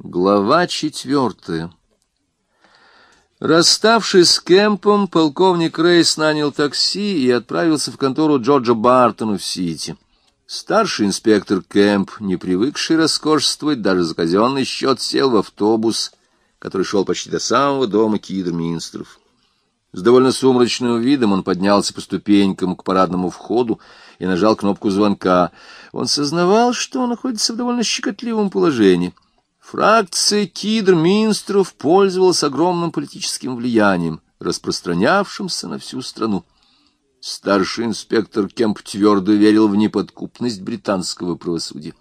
Глава четвертая Расставшись с Кэмпом, полковник Рейс нанял такси и отправился в контору Джорджа Бартона в Сити. Старший инспектор Кэмп, не привыкший роскошествовать даже за казенный счет, сел в автобус, который шел почти до самого дома Кидерминстров. С довольно сумрачным видом он поднялся по ступенькам к парадному входу и нажал кнопку звонка. Он сознавал, что он находится в довольно щекотливом положении. Фракция Кидр-Минстров пользовалась огромным политическим влиянием, распространявшимся на всю страну. Старший инспектор Кемп твердо верил в неподкупность британского правосудия.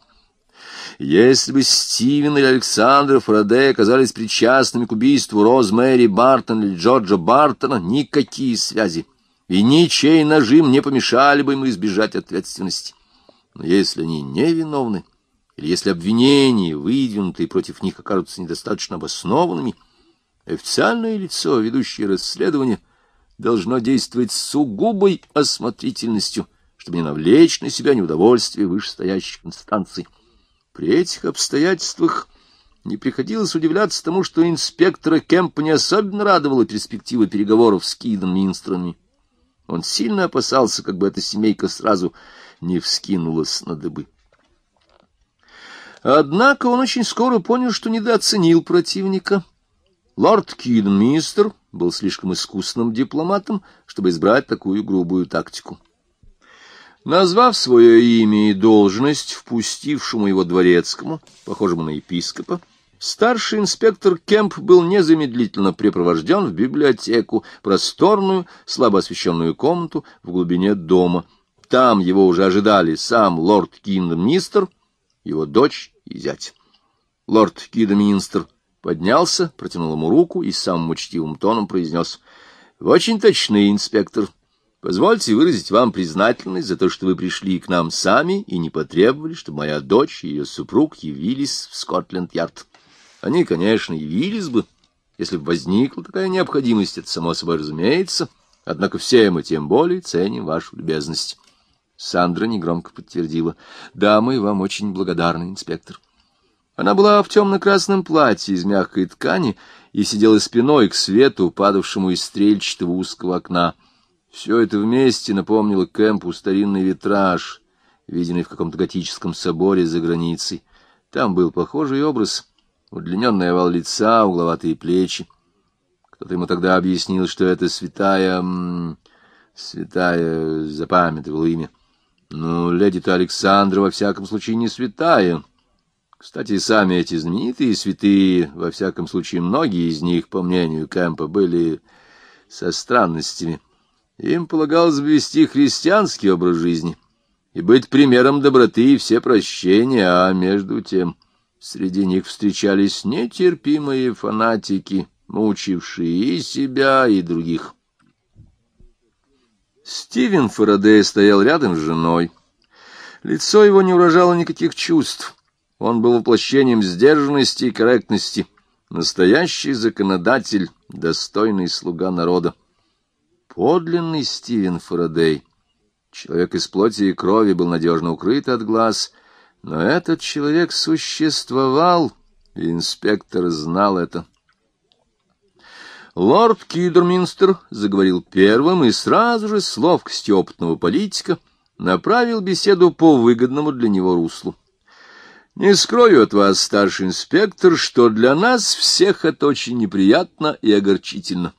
Если бы Стивен или Александр Фарадей оказались причастными к убийству Роз Мэри Бартон или Джорджа Бартона, никакие связи и ничей нажим не помешали бы им избежать ответственности. Но если они невиновны, или если обвинения, выдвинутые против них, окажутся недостаточно обоснованными, официальное лицо, ведущее расследование, должно действовать с сугубой осмотрительностью, чтобы не навлечь на себя неудовольствие вышестоящих инстанций. При этих обстоятельствах не приходилось удивляться тому, что инспектора Кемпа не особенно радовала перспектива переговоров с Кидом Минстрами. Он сильно опасался, как бы эта семейка сразу не вскинулась на дыбы. Однако он очень скоро понял, что недооценил противника. Лорд Кидмистер был слишком искусным дипломатом, чтобы избрать такую грубую тактику. Назвав свое имя и должность впустившему его дворецкому, похожему на епископа, старший инспектор Кемп был незамедлительно припровожден в библиотеку, просторную, слабо освещенную комнату в глубине дома. Там его уже ожидали сам лорд Киндмистер, его дочь и зять. Лорд Кидминстер поднялся, протянул ему руку и самым учтивым тоном произнес — Вы очень точный, инспектор. Позвольте выразить вам признательность за то, что вы пришли к нам сами и не потребовали, чтобы моя дочь и ее супруг явились в Скотленд-Ярд. Они, конечно, явились бы, если бы возникла такая необходимость, это само собой разумеется, однако все мы тем более ценим вашу любезность. Сандра негромко подтвердила. — Да, мы вам очень благодарны, инспектор. Она была в темно-красном платье из мягкой ткани и сидела спиной к свету, падавшему из стрельчатого узкого окна. Все это вместе напомнило Кэмпу старинный витраж, виденный в каком-то готическом соборе за границей. Там был похожий образ, удлиненный овал лица, угловатые плечи. Кто-то ему тогда объяснил, что это святая... святая... запамятовал имя. Ну, леди-то Александра во всяком случае не святая. Кстати, сами эти знаменитые святые, во всяком случае, многие из них, по мнению Кэмпа, были со странностями. Им полагалось бы вести христианский образ жизни и быть примером доброты и все прощения, а между тем среди них встречались нетерпимые фанатики, мучившие и себя, и других. Стивен Фарадей стоял рядом с женой. Лицо его не выражало никаких чувств. Он был воплощением сдержанности и корректности, настоящий законодатель, достойный слуга народа подлинный Стивен Фарадей. Человек из плоти и крови был надежно укрыт от глаз, но этот человек существовал, и инспектор знал это. Лорд Кидерминстер заговорил первым и сразу же с ловкостью опытного политика направил беседу по выгодному для него руслу. Не скрою от вас, старший инспектор, что для нас всех это очень неприятно и огорчительно.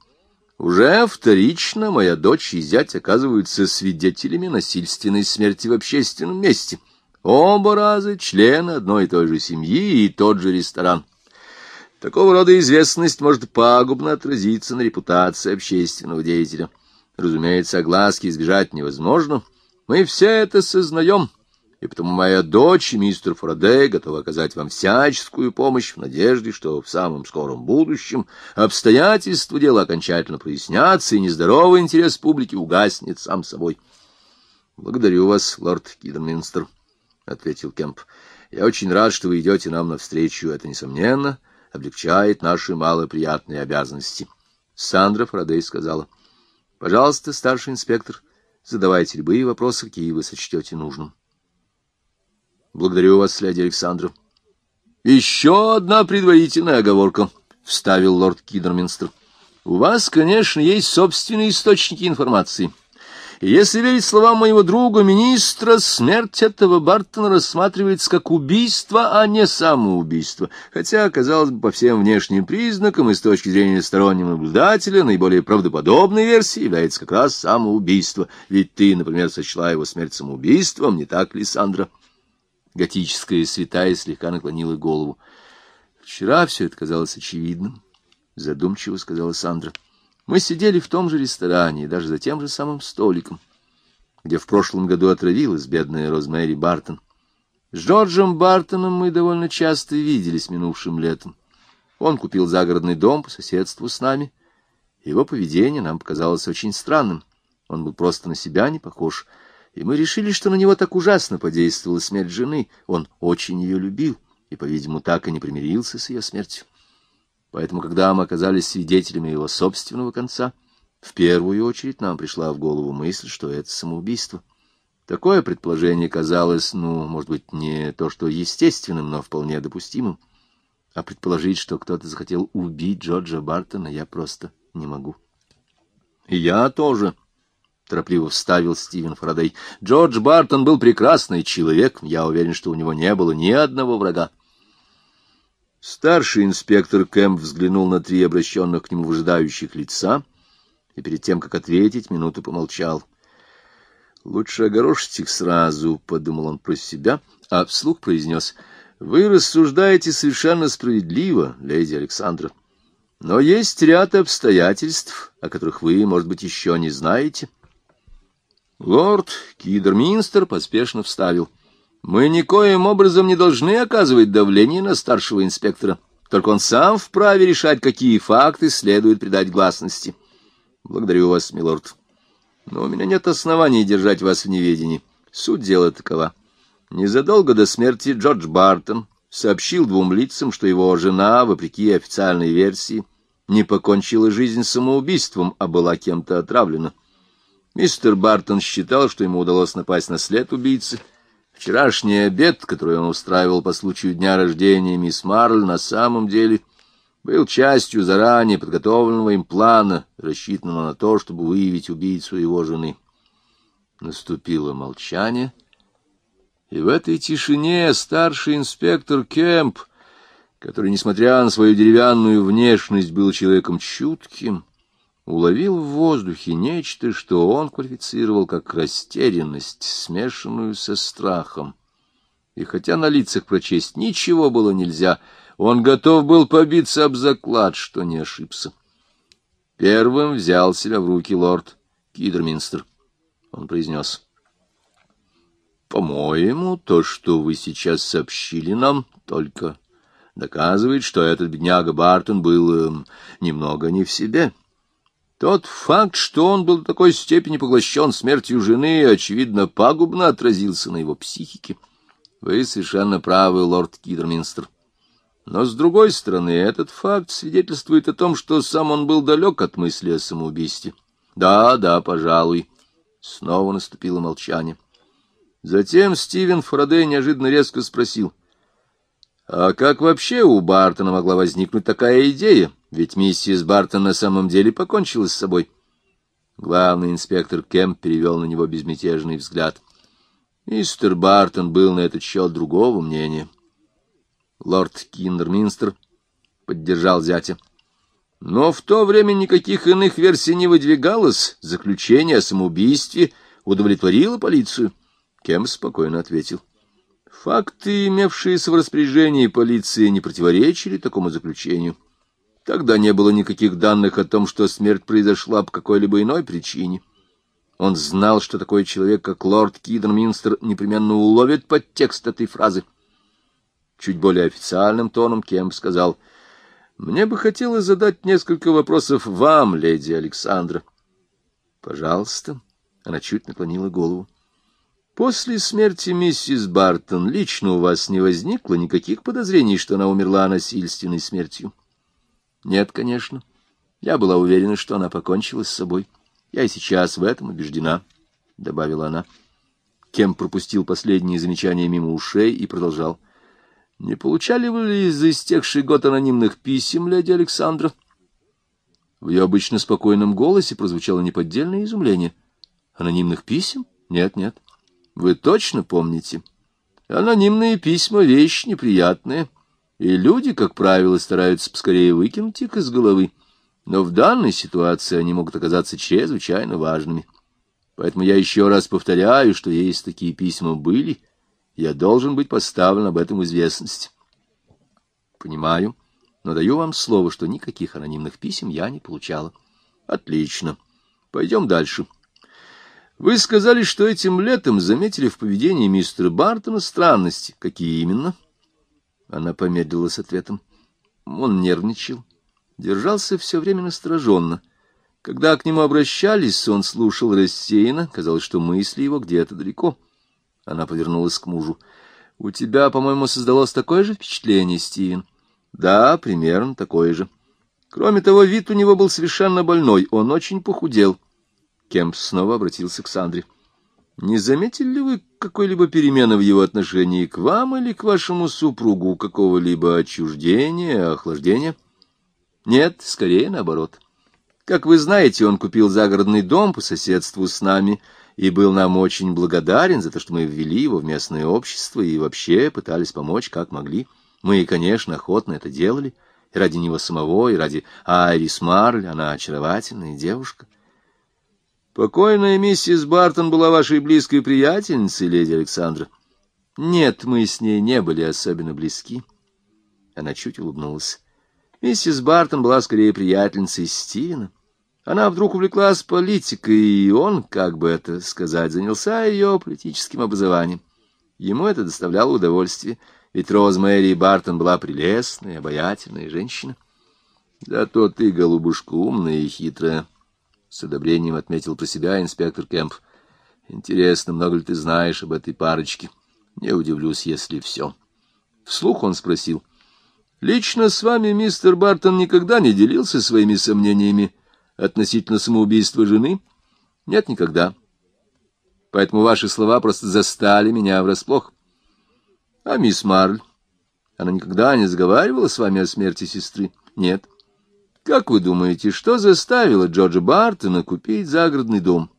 Уже вторично моя дочь и зять оказываются свидетелями насильственной смерти в общественном месте. Оба раза члены одной и той же семьи и тот же ресторан. Такого рода известность может пагубно отразиться на репутации общественного деятеля. Разумеется, огласки избежать невозможно. Мы все это сознаем и потому моя дочь мистер Фарадей готовы оказать вам всяческую помощь в надежде, что в самом скором будущем обстоятельства дела окончательно прояснятся, и нездоровый интерес публики угаснет сам собой. — Благодарю вас, лорд Кидерминстер, — ответил Кемп. — Я очень рад, что вы идете нам навстречу. Это, несомненно, облегчает наши малоприятные обязанности. Сандра Фарадей сказала. — Пожалуйста, старший инспектор, задавайте любые вопросы, какие вы сочтете нужным. Благодарю вас, леди Александра. Еще одна предварительная оговорка, — вставил лорд Кидерминстер. У вас, конечно, есть собственные источники информации. Если верить словам моего друга министра, смерть этого Бартона рассматривается как убийство, а не самоубийство. Хотя, казалось бы, по всем внешним признакам и с точки зрения стороннего наблюдателя, наиболее правдоподобной версией является как раз самоубийство. Ведь ты, например, сочла его смерть самоубийством, не так ли, Сандра? Готическая святая слегка наклонила голову. Вчера все это казалось очевидным, — задумчиво сказала Сандра. Мы сидели в том же ресторане, даже за тем же самым столиком, где в прошлом году отравилась бедная Розмэри Бартон. С Джорджем Бартоном мы довольно часто виделись минувшим летом. Он купил загородный дом по соседству с нами. Его поведение нам показалось очень странным. Он был просто на себя не похож — и мы решили, что на него так ужасно подействовала смерть жены. Он очень ее любил и, по-видимому, так и не примирился с ее смертью. Поэтому, когда мы оказались свидетелями его собственного конца, в первую очередь нам пришла в голову мысль, что это самоубийство. Такое предположение казалось, ну, может быть, не то что естественным, но вполне допустимым. А предположить, что кто-то захотел убить Джорджа Бартона, я просто не могу. Я тоже — торопливо вставил Стивен Фарадей. «Джордж Бартон был прекрасный человек. Я уверен, что у него не было ни одного врага». Старший инспектор Кэмп взглянул на три обращенных к нему выжидающих лица и перед тем, как ответить, минуту помолчал. «Лучше огорошить их сразу», — подумал он про себя, а вслух произнес. «Вы рассуждаете совершенно справедливо, леди Александра. Но есть ряд обстоятельств, о которых вы, может быть, еще не знаете». Лорд Кидерминстер поспешно вставил. «Мы никоим образом не должны оказывать давление на старшего инспектора. Только он сам вправе решать, какие факты следует придать гласности. Благодарю вас, милорд. Но у меня нет оснований держать вас в неведении. Суть дела такова. Незадолго до смерти Джордж Бартон сообщил двум лицам, что его жена, вопреки официальной версии, не покончила жизнь самоубийством, а была кем-то отравлена. Мистер Бартон считал, что ему удалось напасть на след убийцы. Вчерашний обед, который он устраивал по случаю дня рождения мисс Марль, на самом деле был частью заранее подготовленного им плана, рассчитанного на то, чтобы выявить убийцу его жены. Наступило молчание, и в этой тишине старший инспектор Кемп, который, несмотря на свою деревянную внешность, был человеком чутким, уловил в воздухе нечто, что он квалифицировал как растерянность, смешанную со страхом. И хотя на лицах прочесть ничего было нельзя, он готов был побиться об заклад, что не ошибся. Первым взял себя в руки лорд Кидерминстер. Он произнес. — По-моему, то, что вы сейчас сообщили нам, только доказывает, что этот бедняга Бартон был э, немного не в себе. — тот факт, что он был до такой степени поглощен смертью жены, очевидно, пагубно отразился на его психике. Вы совершенно правы, лорд Кидерминстер. Но, с другой стороны, этот факт свидетельствует о том, что сам он был далек от мысли о самоубийстве. Да, да, пожалуй. Снова наступило молчание. Затем Стивен Фарадей неожиданно резко спросил. А как вообще у Бартона могла возникнуть такая идея? Ведь миссис Бартон на самом деле покончила с собой. Главный инспектор Кемп перевел на него безмятежный взгляд. Мистер Бартон был на этот счет другого мнения. Лорд Киндерминстер поддержал зятя. Но в то время никаких иных версий не выдвигалось. Заключение о самоубийстве удовлетворило полицию. Кемп спокойно ответил. Факты, имевшиеся в распоряжении полиции, не противоречили такому заключению. Тогда не было никаких данных о том, что смерть произошла по какой-либо иной причине. Он знал, что такой человек, как лорд Кидерминстер, непременно уловит подтекст этой фразы. Чуть более официальным тоном Кемп сказал, «Мне бы хотелось задать несколько вопросов вам, леди Александра». «Пожалуйста». Она чуть наклонила голову. «После смерти миссис Бартон лично у вас не возникло никаких подозрений, что она умерла насильственной смертью?» Нет, конечно. Я была уверена, что она покончила с собой. Я и сейчас в этом убеждена, — добавила она. Кем пропустил последние замечания мимо ушей и продолжал. Не получали вы ли за истекший год анонимных писем, леди Александра? В ее обычно спокойном голосе прозвучало неподдельное изумление. Анонимных писем? Нет, нет. Вы точно помните? Анонимные письма — вещь неприятная, и люди, как правило, стараются поскорее выкинуть их из головы. Но в данной ситуации они могут оказаться чрезвычайно важными. Поэтому я еще раз повторяю, что если такие письма были, я должен быть поставлен об этом в известность. Понимаю, но даю вам слово, что никаких анонимных писем я не получала. Отлично. Пойдем дальше. Вы сказали, что этим летом заметили в поведении мистера Бартона странности. Какие именно? Она помедлила с ответом. Он нервничал, держался все время настороженно. Когда к нему обращались, он слушал рассеянно, казалось, что мысли его где-то далеко. Она повернулась к мужу. — У тебя, по-моему, создалось такое же впечатление, Стивен? — Да, примерно такое же. Кроме того, вид у него был совершенно больной, он очень похудел. Кемп снова обратился к Сандре. — Не заметили ли вы какой-либо перемены в его отношении к вам или к вашему супругу, какого-либо отчуждения, охлаждения? — Нет, скорее наоборот. — как вы знаете, он купил загородный дом по соседству с нами и был нам очень благодарен за то, что мы ввели его в местное общество и вообще пытались помочь, как могли. Мы, конечно, охотно это делали, и ради него самого, и ради Айрис Марль, она очаровательная девушка. Покойная миссис Бартон была вашей близкой приятельницей, леди Александра? Нет, мы с ней не были особенно близки. Она чуть улыбнулась. Миссис Бартон была скорее приятельницей Стивена. Она вдруг увлеклась политикой, и он, как бы это сказать, занялся ее политическим образованием. Ему это доставляло удовольствие, ведь Розмэри Бартон была прелестная, обаятельная женщина. Зато ты, голубушка, умная и хитрая, — с одобрением отметил про себя инспектор Кэмп. Интересно, много ли ты знаешь об этой парочке? Не удивлюсь, если все. Вслух он спросил. — Лично с вами мистер Бартон никогда не делился своими сомнениями относительно самоубийства жены? Нет, никогда. Поэтому ваши слова просто застали меня врасплох. А мисс Марль? Она никогда не заговаривала с вами о смерти сестры? Нет. Как вы думаете, что заставило Джорджа Бартона купить загородный дом?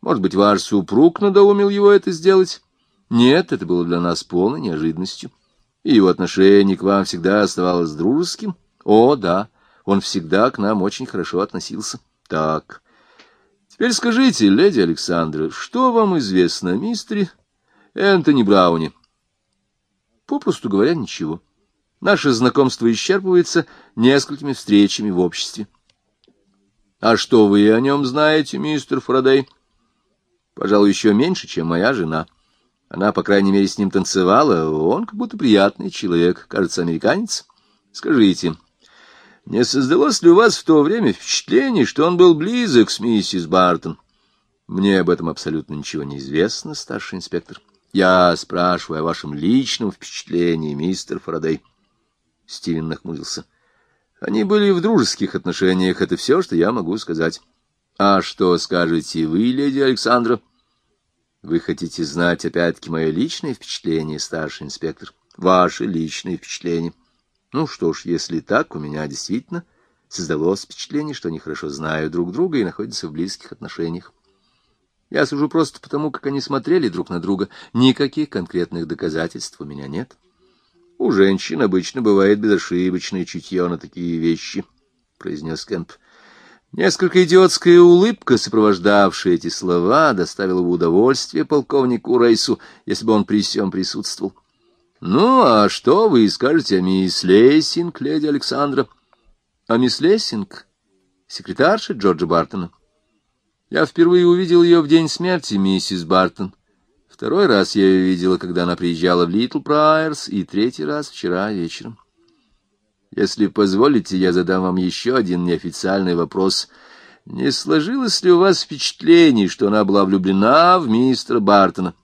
Может быть, ваш супруг надоумил его это сделать? Нет, это было для нас полной неожиданностью. И его отношение к вам всегда оставалось дружеским? О, да. Он всегда к нам очень хорошо относился. Так, теперь скажите, леди Александра, что вам известно о мистере Энтони Брауне? Попросту говоря, ничего. Наше знакомство исчерпывается несколькими встречами в обществе. А что вы о нем знаете, мистер Фарадей? Пожалуй, еще меньше, чем моя жена. Она, по крайней мере, с ним танцевала. Он как будто приятный человек, кажется, американец. Скажите, не создалось ли у вас в то время впечатление, что он был близок с миссис Бартон? Мне об этом абсолютно ничего не известно, старший инспектор. Я спрашиваю о вашем личном впечатлении, мистер Фарадей. Стивен нахмурился. Они были в дружеских отношениях, это все, что я могу сказать. А что скажете вы, леди Александра? Вы хотите знать опять-таки мое личное впечатление, старший инспектор? Ваше личное впечатление. Ну что ж, если так, у меня действительно создалось впечатление, что они хорошо знают друг друга и находятся в близких отношениях. Я сужу просто потому, как они смотрели друг на друга. Никаких конкретных доказательств у меня нет. У женщин обычно бывает безошибочное чутье на такие вещи, — произнес Кэмп. Несколько идиотская улыбка, сопровождавшая эти слова, доставила бы удовольствие полковнику Рейсу, если бы он при сем присутствовал. Ну, а что вы скажете о мисс Лессинг, леди Александра? А мисс Лессинг? Секретарша Джорджа Бартона. Я впервые увидел ее в день смерти миссис Бартон. Второй раз я ее видела, когда она приезжала в Литл Прайерс, и третий раз вчера вечером. Если позволите, я задам вам еще один неофициальный вопрос. Не сложилось ли у вас впечатление, что она была влюблена в мистера Бартона?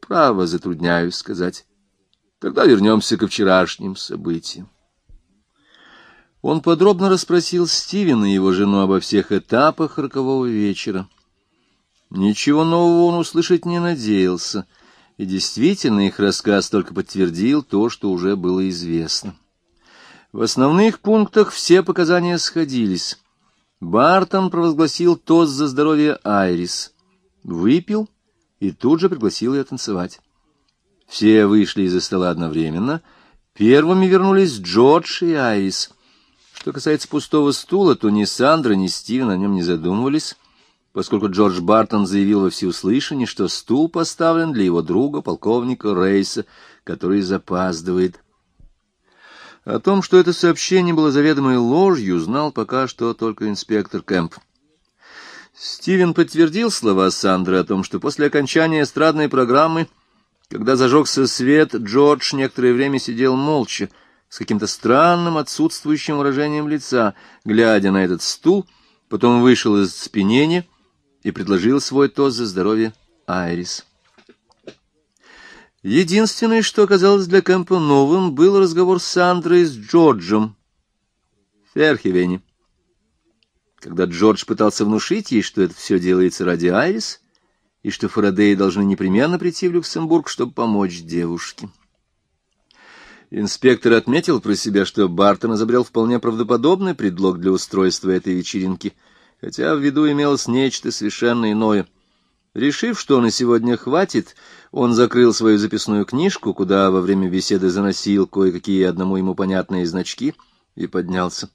Право, затрудняюсь сказать. Тогда вернемся ко вчерашним событиям. Он подробно расспросил Стивена и его жену обо всех этапах рокового вечера. Ничего нового он услышать не надеялся, И действительно, их рассказ только подтвердил то, что уже было известно. В основных пунктах все показания сходились. Бартон провозгласил тост за здоровье Айрис, выпил и тут же пригласил ее танцевать. Все вышли из-за стола одновременно. Первыми вернулись Джордж и Айрис. Что касается пустого стула, то ни Сандра, ни Стивен о нем не задумывались, поскольку Джордж Бартон заявил во всеуслышание, что стул поставлен для его друга, полковника Рейса, который запаздывает. О том, что это сообщение было заведомой ложью, знал пока что только инспектор Кэмп. Стивен подтвердил слова Сандры о том, что после окончания эстрадной программы, когда зажегся свет, Джордж некоторое время сидел молча, с каким-то странным отсутствующим выражением лица, глядя на этот стул, потом вышел из спинения и предложил свой тост за здоровье Айрис. Единственное, что оказалось для Кэмпа новым, был разговор с Сандрой с Джорджем в Ферхевене. Когда Джордж пытался внушить ей, что это все делается ради Айрис, и что Фарадеи должны непременно прийти в Люксембург, чтобы помочь девушке. Инспектор отметил про себя, что Бартон изобрел вполне правдоподобный предлог для устройства этой вечеринки, хотя в виду имелось нечто совершенно иное. Решив, что на сегодня хватит, он закрыл свою записную книжку, куда во время беседы заносил кое-какие одному ему понятные значки, и поднялся.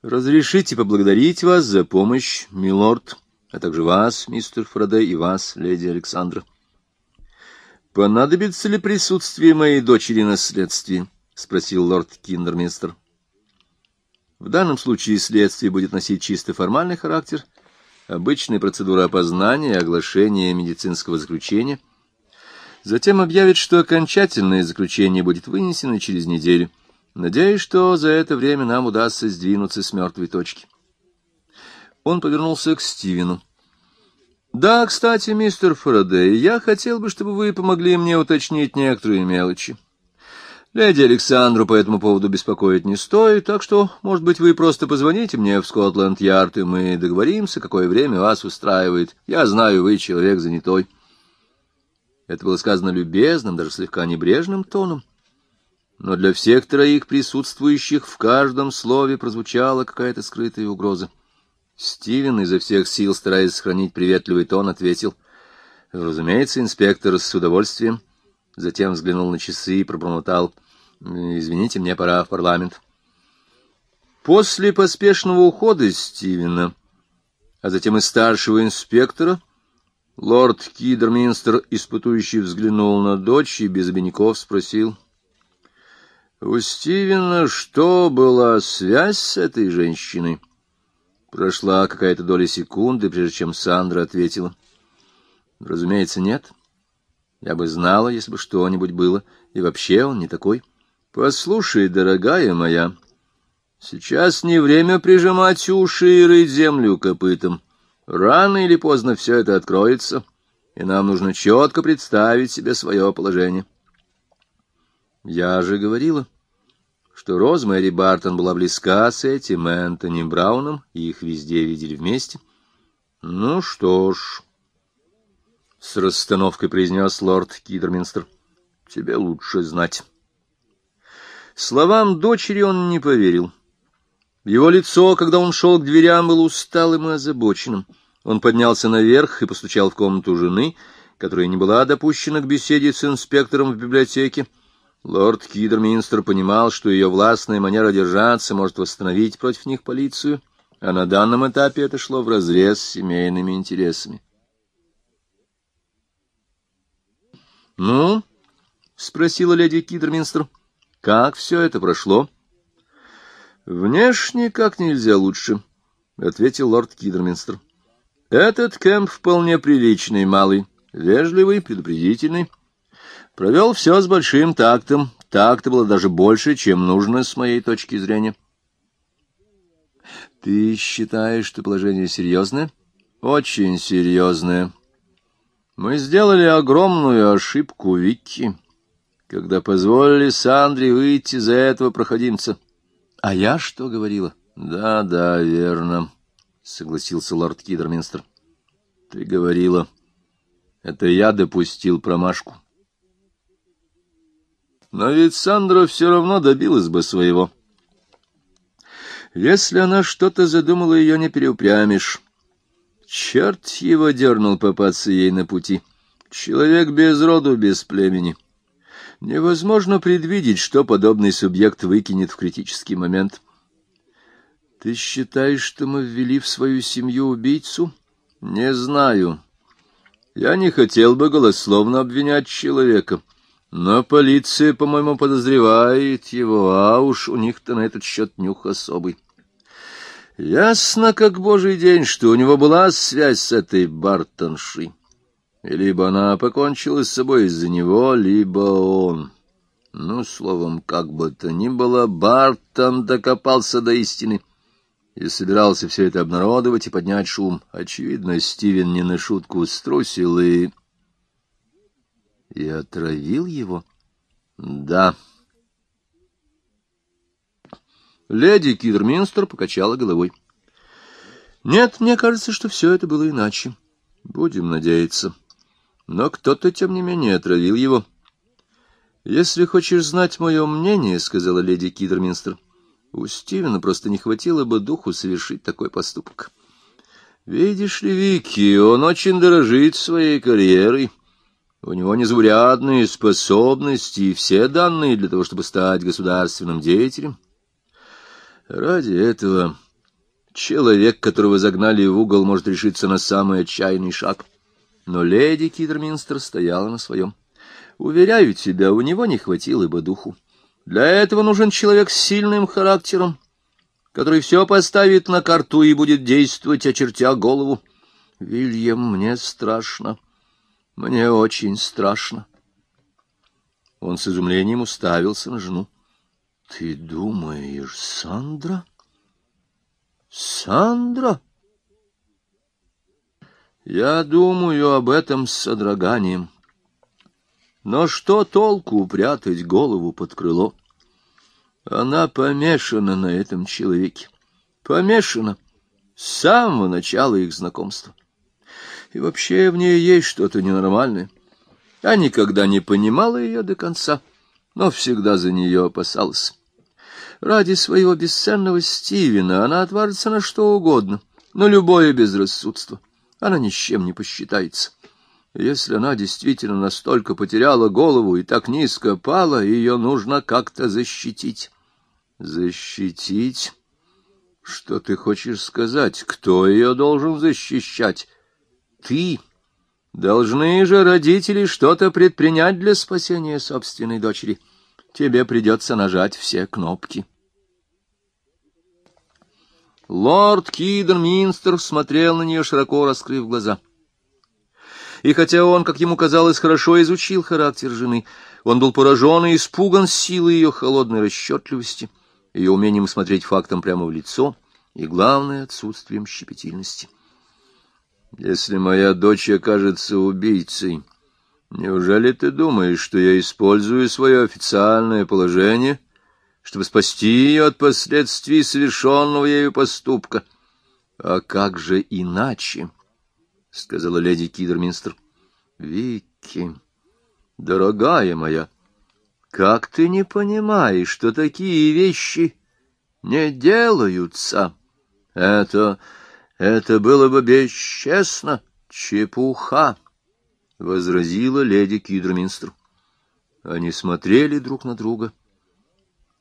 Разрешите поблагодарить вас за помощь, милорд, а также вас, мистер Фарадей, и вас, леди Александра. Понадобится ли присутствие моей дочери на следствии? спросил лорд Киндерминстер. В данном случае следствие будет носить чисто формальный характер, обычная процедура опознания и оглашения медицинского заключения. Затем объявит, что окончательное заключение будет вынесено через неделю. Надеюсь, что за это время нам удастся сдвинуться с мертвой точки. Он повернулся к Стивену. «Да, кстати, мистер Фарадей, я хотел бы, чтобы вы помогли мне уточнить некоторые мелочи. Леди Александру по этому поводу беспокоить не стоит, так что, может быть, вы просто позвоните мне в Скотланд-Ярд, и мы договоримся, какое время вас устраивает. Я знаю, вы человек занятой». Это было сказано любезным, даже слегка небрежным тоном но для всех троих присутствующих в каждом слове прозвучала какая-то скрытая угроза. Стивен, изо всех сил стараясь сохранить приветливый тон, ответил. «Разумеется, инспектор, с удовольствием». Затем взглянул на часы и пробормотал. «Извините, мне пора в парламент». После поспешного ухода Стивена, а затем и старшего инспектора, лорд Кидерминстер, испытующий, взглянул на дочь и без обиняков спросил — у Стивена что, была связь с этой женщиной? Прошла какая-то доля секунды, прежде чем Сандра ответила. Разумеется, нет. Я бы знала, если бы что-нибудь было. И вообще он не такой. Послушай, дорогая моя, сейчас не время прижимать уши и рыть землю копытом. Рано или поздно все это откроется, и нам нужно четко представить себе свое положение. — я же говорила, что Розмэри Бартон была близка с этим Энтони Брауном, и их везде видели вместе. Ну что ж, — с расстановкой произнес лорд Кидерминстер, — тебе лучше знать. Словам дочери он не поверил. Его лицо, когда он шел к дверям, было усталым и озабоченным. Он поднялся наверх и постучал в комнату жены, которая не была допущена к беседе с инспектором в библиотеке, — Лорд Кидерминстер понимал, что ее властная манера держаться может восстановить против них полицию, а на данном этапе это шло вразрез с семейными интересами. «Ну?» — спросила леди Кидерминстер. «Как все это прошло?» «Внешне как нельзя лучше», — ответил лорд Кидерминстер. «Этот кемп вполне приличный, малый, вежливый, предупредительный». Провел все с большим тактом. Так-то было даже больше, чем нужно с моей точки зрения. Ты считаешь, что положение серьезное? Очень серьезное. Мы сделали огромную ошибку, Вики, когда позволили Сандре выйти за этого проходимца. А я что говорила? Да, да, верно, согласился лорд Кидерминстер. Ты говорила. Это я допустил промашку. Но ведь Сандра все равно добилась бы своего. Если она что-то задумала, ее не переупрямишь. Черт его дернул попасться ей на пути. Человек без роду, без племени. Невозможно предвидеть, что подобный субъект выкинет в критический момент. Ты считаешь, что мы ввели в свою семью убийцу? Не знаю. Я не хотел бы голословно обвинять человека, но полиция, по-моему, подозревает его, а уж у них-то на этот счет нюх особый. Ясно, как божий день, что у него была связь с этой Бартоншей. Либо она покончила с собой из-за него, либо он. Ну, словом, как бы то ни было, Бартон докопался до истины и собирался все это обнародовать и поднять шум. Очевидно, Стивен не на шутку струсил и... И отравил его? Да. Леди Кидерминстер покачала головой. Нет, мне кажется, что все это было иначе. Будем надеяться. Но кто-то, тем не менее, отравил его. Если хочешь знать мое мнение, — сказала леди Кидерминстер, — у Стивена просто не хватило бы духу совершить такой поступок. Видишь ли, Вики, он очень дорожит своей карьерой. У него незаурядные способности и все данные для того, чтобы стать государственным деятелем. Ради этого человек, которого загнали в угол, может решиться на самый отчаянный шаг. Но леди Кидерминстер стояла на своем. Уверяю тебя, у него не хватило бы духу. Для этого нужен человек с сильным характером, который все поставит на карту и будет действовать, очертя голову. Вильям, мне страшно. Мне очень страшно. Он с изумлением уставился на жену. — Ты думаешь, Сандра? — Сандра? — Я думаю об этом с содроганием. — но что толку прятать голову под крыло? Она помешана на этом человеке. Помешана с самого начала их знакомства. И вообще в ней есть что-то ненормальное. Я никогда не понимала ее до конца, но всегда за нее опасалась. Ради своего бесценного Стивена она отважится на что угодно, на любое безрассудство. Она ни с чем не посчитается. Если она действительно настолько потеряла голову и так низко пала, ее нужно как-то защитить. Защитить? Что ты хочешь сказать? Кто ее должен защищать? Ты. Должны же родители что-то предпринять для спасения собственной дочери. Тебе придется нажать все кнопки. Лорд Кидерминстер смотрел на нее, широко раскрыв глаза. — и хотя он, как ему казалось, хорошо изучил характер жены, он был поражен и испуган силой ее холодной расчетливости, ее умением смотреть фактом прямо в лицо и, главное, отсутствием щепетильности. «Если моя дочь окажется убийцей, неужели ты думаешь, что я использую свое официальное положение?» Чтобы спасти ее от последствий совершенного ею поступка. А как же иначе? — сказала леди Кидерминстер. — Вики, дорогая моя, как ты не понимаешь, что такие вещи не делаются? Это... это было бы бесчестно, чепуха, — возразила леди Кидерминстер. Они смотрели друг на друга,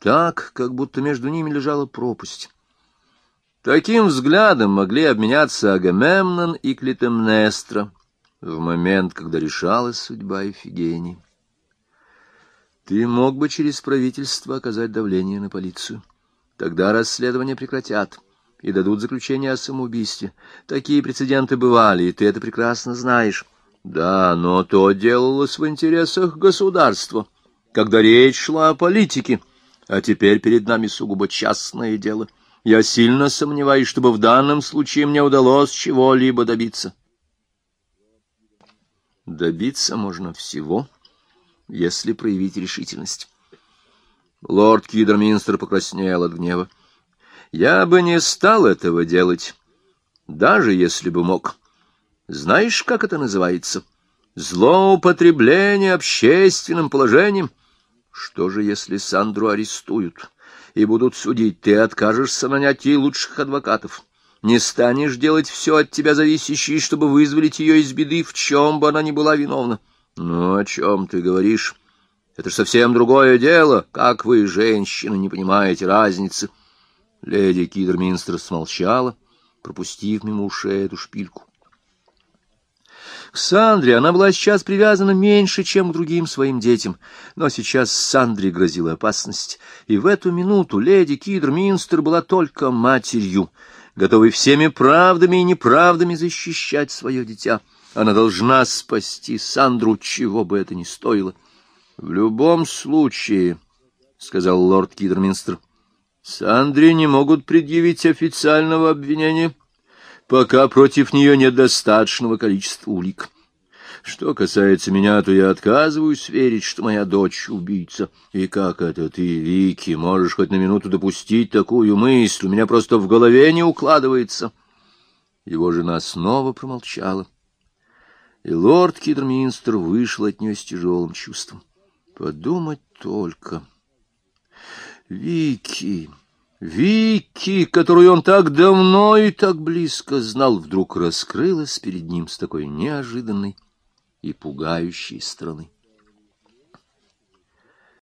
так, как будто между ними лежала пропасть. Таким взглядом могли обменяться Агамемнон и Клитемнестра в момент, когда решалась судьба Эфигении. Ты мог бы через правительство оказать давление на полицию. Тогда расследование прекратят и дадут заключение о самоубийстве. Такие прецеденты бывали, и ты это прекрасно знаешь. Да, но то делалось в интересах государства, когда речь шла о политике, а теперь перед нами сугубо частное дело — я сильно сомневаюсь, чтобы в данном случае мне удалось чего-либо добиться. Добиться можно всего, если проявить решительность. Лорд Кидерминстер покраснел от гнева. Я бы не стал этого делать, даже если бы мог. Знаешь, как это называется? Злоупотребление общественным положением. Что же, если Сандру арестуют и будут судить, ты откажешься нанять ей лучших адвокатов? Не станешь делать все от тебя зависящее, чтобы вызволить ее из беды, в чем бы она ни была виновна? Ну, о чем ты говоришь? Это же совсем другое дело. Как вы, женщины, не понимаете разницы? Леди Кидерминстер смолчала, пропустив мимо ушей эту шпильку. К Сандре она была сейчас привязана меньше, чем к другим своим детям, но сейчас Сандре грозила опасность, и в эту минуту леди Кидерминстер была только матерью, готовой всеми правдами и неправдами защищать свое дитя. Она должна спасти Сандру, чего бы это ни стоило. — В любом случае, — сказал лорд Кидерминстер, — Сандре не могут предъявить официального обвинения. — пока против нее нет достаточного количества улик. Что касается меня, то я отказываюсь верить, что моя дочь — убийца. И как это ты, Вики, можешь хоть на минуту допустить такую мысль? У меня просто в голове не укладывается. Его жена снова промолчала. И лорд Кидерминстер вышел от нее с тяжелым чувством. Подумать только. Вики... Вики, которую он так давно и так близко знал, вдруг раскрылась перед ним с такой неожиданной и пугающей стороны.